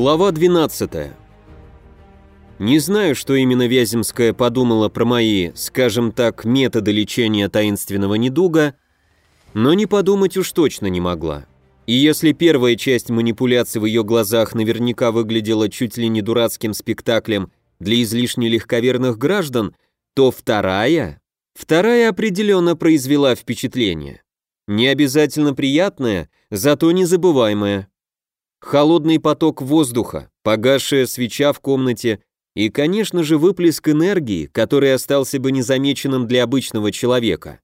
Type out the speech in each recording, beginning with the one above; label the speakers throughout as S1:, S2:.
S1: Глава 12. Не знаю, что именно Вяземская подумала про мои, скажем так, методы лечения таинственного недуга, но не подумать уж точно не могла. И если первая часть манипуляций в ее глазах наверняка выглядела чуть ли не дурацким спектаклем для излишне легковерных граждан, то вторая... Вторая определенно произвела впечатление. Не обязательно приятное, зато незабываемое. Холодный поток воздуха, погасшая свеча в комнате и, конечно же, выплеск энергии, который остался бы незамеченным для обычного человека.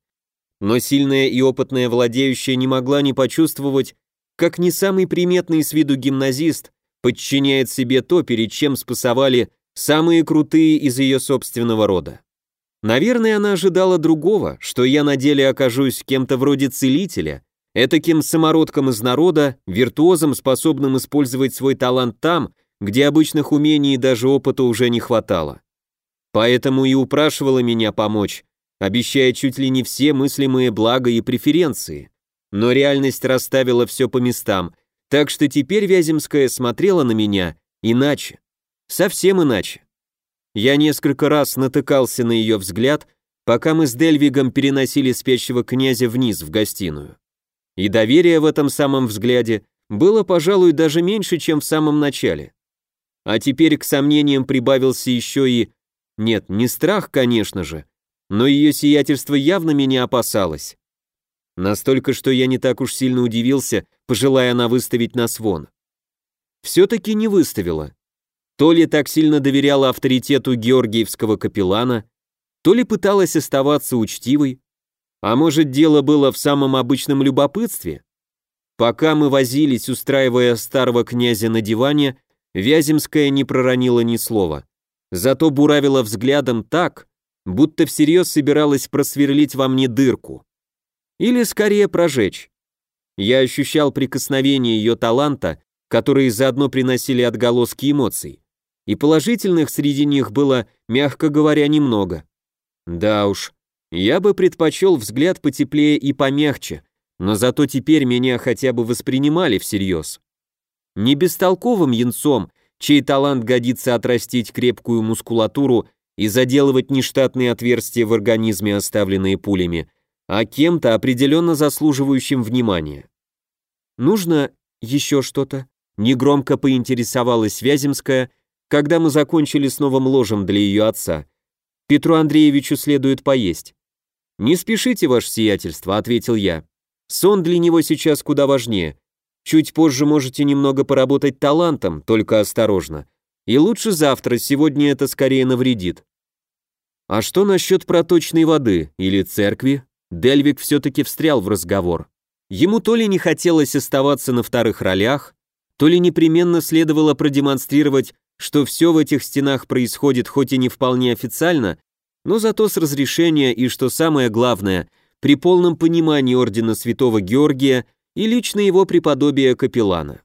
S1: Но сильная и опытная владеющая не могла не почувствовать, как не самый приметный с виду гимназист подчиняет себе то, перед чем спасовали самые крутые из ее собственного рода. Наверное, она ожидала другого, что я на деле окажусь кем-то вроде целителя, Этаким самородком из народа, виртуозом, способным использовать свой талант там, где обычных умений и даже опыта уже не хватало. Поэтому и упрашивала меня помочь, обещая чуть ли не все мыслимые блага и преференции. Но реальность расставила все по местам, так что теперь Вяземская смотрела на меня иначе. Совсем иначе. Я несколько раз натыкался на ее взгляд, пока мы с Дельвигом переносили спящего князя вниз в гостиную. И доверия в этом самом взгляде было, пожалуй, даже меньше, чем в самом начале. А теперь к сомнениям прибавился еще и... Нет, не страх, конечно же, но ее сиятельство явно меня опасалось. Настолько, что я не так уж сильно удивился, пожелая она выставить нас вон. Все-таки не выставила. То ли так сильно доверяла авторитету георгиевского капеллана, то ли пыталась оставаться учтивой, а может, дело было в самом обычном любопытстве? Пока мы возились, устраивая старого князя на диване, Вяземская не проронила ни слова. Зато буравила взглядом так, будто всерьез собиралась просверлить во мне дырку. Или скорее прожечь. Я ощущал прикосновение ее таланта, которые заодно приносили отголоски эмоций. И положительных среди них было, мягко говоря, немного. Да уж, я бы предпочел взгляд потеплее и помягче, но зато теперь меня хотя бы воспринимали всерьез. Не бестолковым янцом, чей талант годится отрастить крепкую мускулатуру и заделывать нештатные отверстия в организме, оставленные пулями, а кем-то определенно заслуживающим внимания. «Нужно еще что-то?» — негромко поинтересовалась Вяземская, когда мы закончили с новым ложем для ее отца. «Петру Андреевичу следует поесть». «Не спешите, ваше сиятельство», — ответил я. «Сон для него сейчас куда важнее. Чуть позже можете немного поработать талантом, только осторожно. И лучше завтра, сегодня это скорее навредит». «А что насчет проточной воды или церкви?» Дельвик все-таки встрял в разговор. Ему то ли не хотелось оставаться на вторых ролях, то ли непременно следовало продемонстрировать, что все в этих стенах происходит хоть и не вполне официально, но зато с разрешения и, что самое главное, при полном понимании ордена святого Георгия и лично его преподобия капеллана.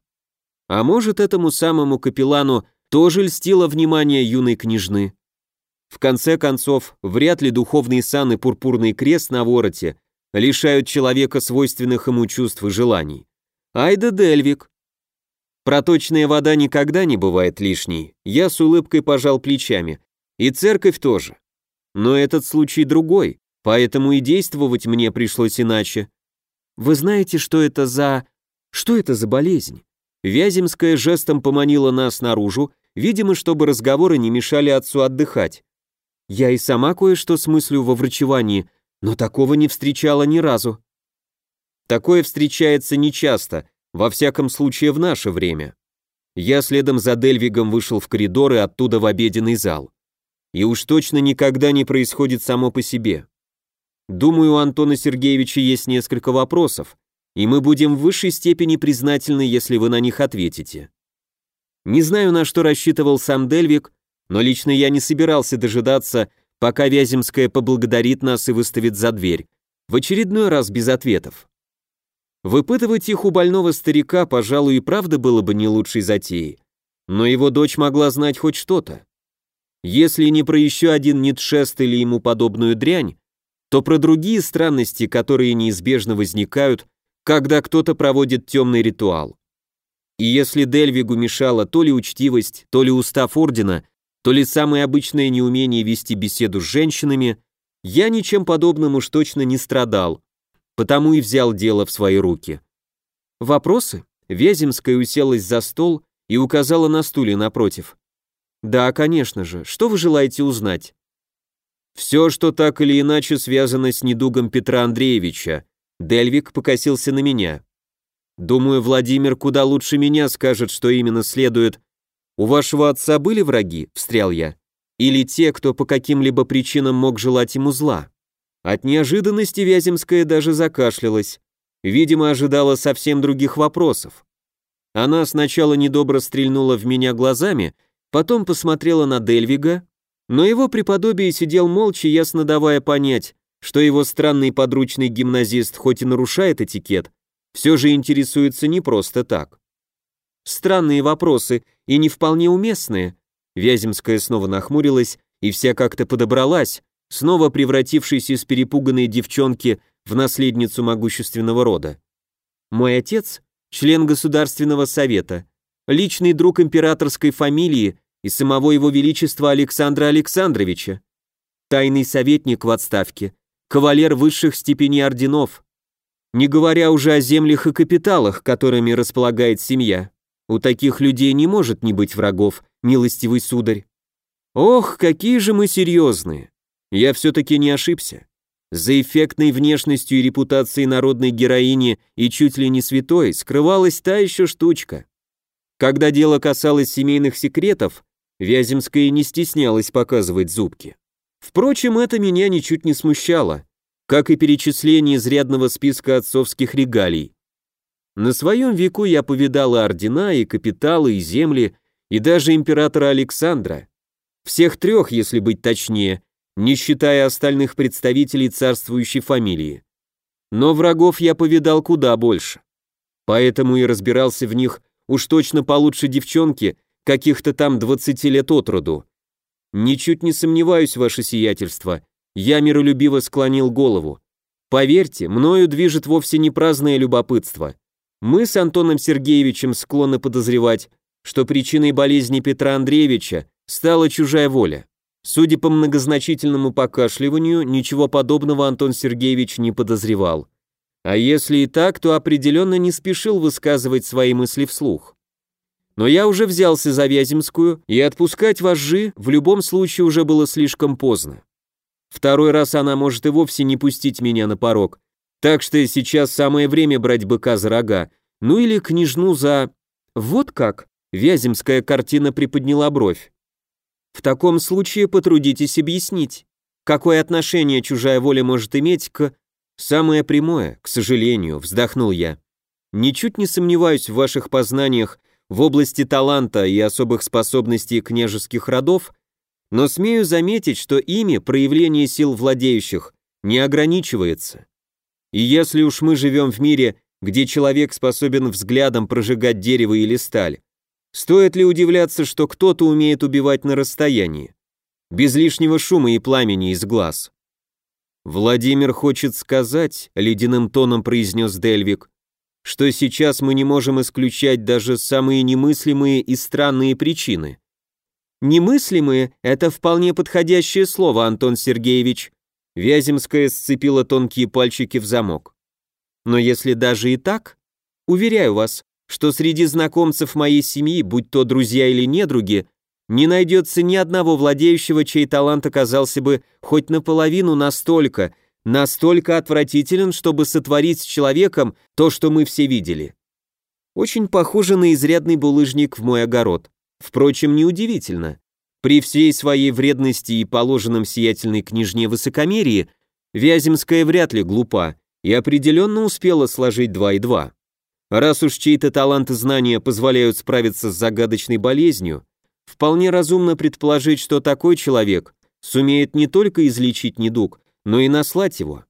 S1: А может, этому самому капеллану тоже льстило внимание юной княжны? В конце концов, вряд ли духовный сан и пурпурный крест на вороте лишают человека свойственных ему чувств и желаний. Айда Дельвик. Проточная вода никогда не бывает лишней. Я с улыбкой пожал плечами. И церковь тоже. Но этот случай другой, поэтому и действовать мне пришлось иначе. Вы знаете, что это за... Что это за болезнь? Вяземская жестом поманила нас наружу, видимо, чтобы разговоры не мешали отцу отдыхать. Я и сама кое-что смыслю во врачевании, но такого не встречала ни разу. Такое встречается нечасто, во всяком случае в наше время. Я следом за Дельвигом вышел в коридор и оттуда в обеденный зал и уж точно никогда не происходит само по себе. Думаю, у Антона Сергеевича есть несколько вопросов, и мы будем в высшей степени признательны, если вы на них ответите. Не знаю, на что рассчитывал сам Дельвик, но лично я не собирался дожидаться, пока Вяземская поблагодарит нас и выставит за дверь, в очередной раз без ответов. Выпытывать их у больного старика, пожалуй, и правда было бы не лучшей затеей, но его дочь могла знать хоть что-то. Если не про еще один Ницшест или ему подобную дрянь, то про другие странности, которые неизбежно возникают, когда кто-то проводит темный ритуал. И если Дельвигу мешала то ли учтивость, то ли устав ордена, то ли самое обычное неумение вести беседу с женщинами, я ничем подобным уж точно не страдал, потому и взял дело в свои руки. Вопросы? Вяземская уселась за стол и указала на стуле напротив. «Да, конечно же. Что вы желаете узнать?» «Все, что так или иначе связано с недугом Петра Андреевича». Дельвик покосился на меня. «Думаю, Владимир куда лучше меня скажет, что именно следует». «У вашего отца были враги?» — встрял я. «Или те, кто по каким-либо причинам мог желать ему зла?» От неожиданности Вяземская даже закашлялась. Видимо, ожидала совсем других вопросов. Она сначала недобро стрельнула в меня глазами, потом посмотрела на Дельвига, но его преподобие сидел молча, ясно давая понять, что его странный подручный гимназист хоть и нарушает этикет, все же интересуется не просто так. Странные вопросы и не вполне уместные. Вяземская снова нахмурилась и вся как-то подобралась, снова превратившись из перепуганной девчонки в наследницу могущественного рода. Мой отец – член Государственного совета, личный друг императорской фамилии и самого его величества Александра Александровича, тайный советник в отставке, кавалер высших степеней орденов, не говоря уже о землях и капиталах, которыми располагает семья. У таких людей не может не быть врагов, милостивый сударь. Ох, какие же мы серьезные. Я все-таки не ошибся. За эффектной внешностью и репутацией народной героини и чуть ли не святой скрывалась та еще штучка. Когда дело касалось семейных секретов, Вяземская не стеснялась показывать зубки. Впрочем, это меня ничуть не смущало, как и перечисление изрядного списка отцовских регалий. На своем веку я повидал и ордена, и капиталы, и земли, и даже императора Александра. Всех трех, если быть точнее, не считая остальных представителей царствующей фамилии. Но врагов я повидал куда больше. Поэтому и разбирался в них уж точно получше девчонки, каких-то там 20 лет от роду. Ничуть не сомневаюсь, ваше сиятельство, я миролюбиво склонил голову. Поверьте, мною движет вовсе не праздное любопытство. Мы с Антоном Сергеевичем склонны подозревать, что причиной болезни Петра Андреевича стала чужая воля. Судя по многозначительному покашливанию, ничего подобного Антон Сергеевич не подозревал. А если и так, то определенно не спешил высказывать свои мысли вслух. Но я уже взялся за Вяземскую, и отпускать вожжи в любом случае уже было слишком поздно. Второй раз она может и вовсе не пустить меня на порог, так что сейчас самое время брать быка за рога, ну или княжну за... Вот как? Вяземская картина приподняла бровь. В таком случае потрудитесь объяснить, какое отношение чужая воля может иметь к... Самое прямое, к сожалению, вздохнул я. Ничуть не сомневаюсь в ваших познаниях в области таланта и особых способностей княжеских родов, но смею заметить, что ими проявление сил владеющих не ограничивается. И если уж мы живем в мире, где человек способен взглядом прожигать дерево или сталь, Стоит ли удивляться, что кто-то умеет убивать на расстоянии? Без лишнего шума и пламени из глаз. Владимир хочет сказать, ледяным тоном произнес Дельвик, что сейчас мы не можем исключать даже самые немыслимые и странные причины. Немыслимые – это вполне подходящее слово, Антон Сергеевич. Вяземская сцепила тонкие пальчики в замок. Но если даже и так, уверяю вас, что среди знакомцев моей семьи, будь то друзья или недруги, не найдется ни одного владеющего, чей талант оказался бы хоть наполовину настолько, настолько отвратителен, чтобы сотворить с человеком то, что мы все видели. Очень похоже на изрядный булыжник в мой огород. Впрочем, неудивительно. При всей своей вредности и положенном сиятельной княжне высокомерии, Вяземская вряд ли глупа и определенно успела сложить два и два. Раз уж чьи-то таланты и знания позволяют справиться с загадочной болезнью, вполне разумно предположить, что такой человек сумеет не только излечить недуг, но и наслать его.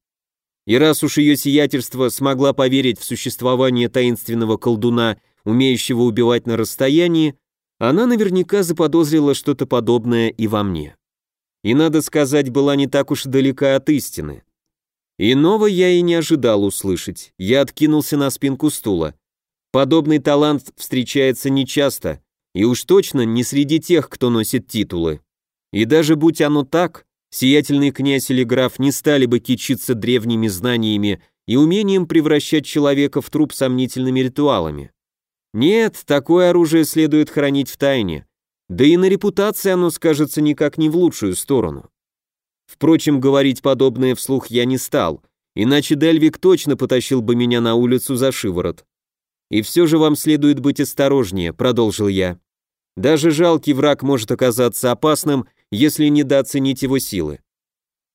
S1: И раз уж ее сиятельство смогла поверить в существование таинственного колдуна, умеющего убивать на расстоянии, она наверняка заподозрила что-то подобное и во мне. И, надо сказать, была не так уж далека от истины. Иного я и не ожидал услышать. Я откинулся на спинку стула. Подобный талант встречается нечасто, и уж точно не среди тех, кто носит титулы. И даже будь оно так, сиятельный князь или граф не стали бы кичиться древними знаниями и умением превращать человека в труп сомнительными ритуалами. Нет, такое оружие следует хранить в тайне, да и на репутации оно скажется никак не в лучшую сторону. Впрочем, говорить подобное вслух я не стал, иначе Дельвик точно потащил бы меня на улицу за шиворот. «И все же вам следует быть осторожнее», — продолжил я. «Даже жалкий враг может оказаться опасным, если недооценить его силы».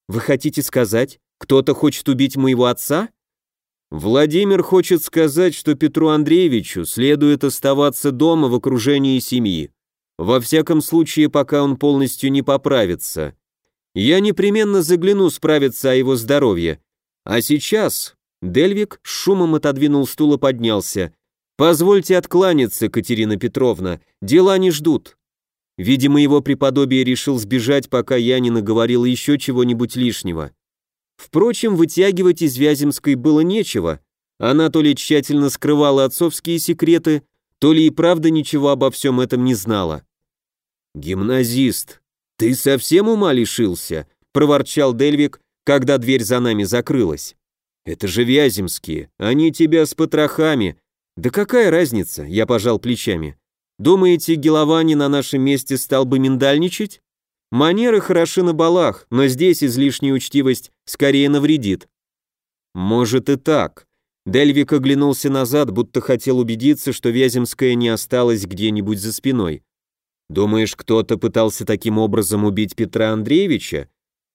S1: «Вы хотите сказать, кто-то хочет убить моего отца?» Владимир хочет сказать, что Петру Андреевичу следует оставаться дома в окружении семьи. Во всяком случае, пока он полностью не поправится. Я непременно загляну справиться о его здоровье. А сейчас... Дельвик с шумом отодвинул стул и поднялся. «Позвольте откланяться, Катерина Петровна, дела не ждут». Видимо, его преподобие решил сбежать, пока я не наговорил еще чего-нибудь лишнего. Впрочем, вытягивать из Вяземской было нечего. Она то ли тщательно скрывала отцовские секреты, то ли и правда ничего обо всем этом не знала. «Гимназист, ты совсем ума лишился?» — проворчал Дельвик, когда дверь за нами закрылась. «Это же Вяземские, они тебя с потрохами, «Да какая разница?» – я пожал плечами. «Думаете, Геловани на нашем месте стал бы миндальничать? Манеры хороши на балах, но здесь излишняя учтивость скорее навредит». «Может и так». Дельвик оглянулся назад, будто хотел убедиться, что Вяземская не осталась где-нибудь за спиной. «Думаешь, кто-то пытался таким образом убить Петра Андреевича?»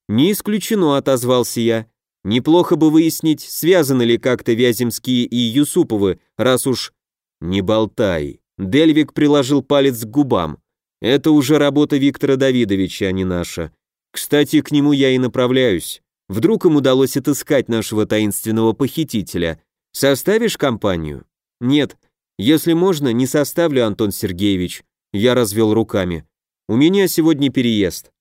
S1: «Не исключено», — отозвался я. Неплохо бы выяснить, связаны ли как-то Вяземские и Юсуповы, раз уж... Не болтай. Дельвик приложил палец к губам. Это уже работа Виктора Давидовича, а не наша. Кстати, к нему я и направляюсь. Вдруг им удалось отыскать нашего таинственного похитителя. Составишь компанию? Нет. Если можно, не составлю, Антон Сергеевич. Я развел руками. У меня сегодня переезд.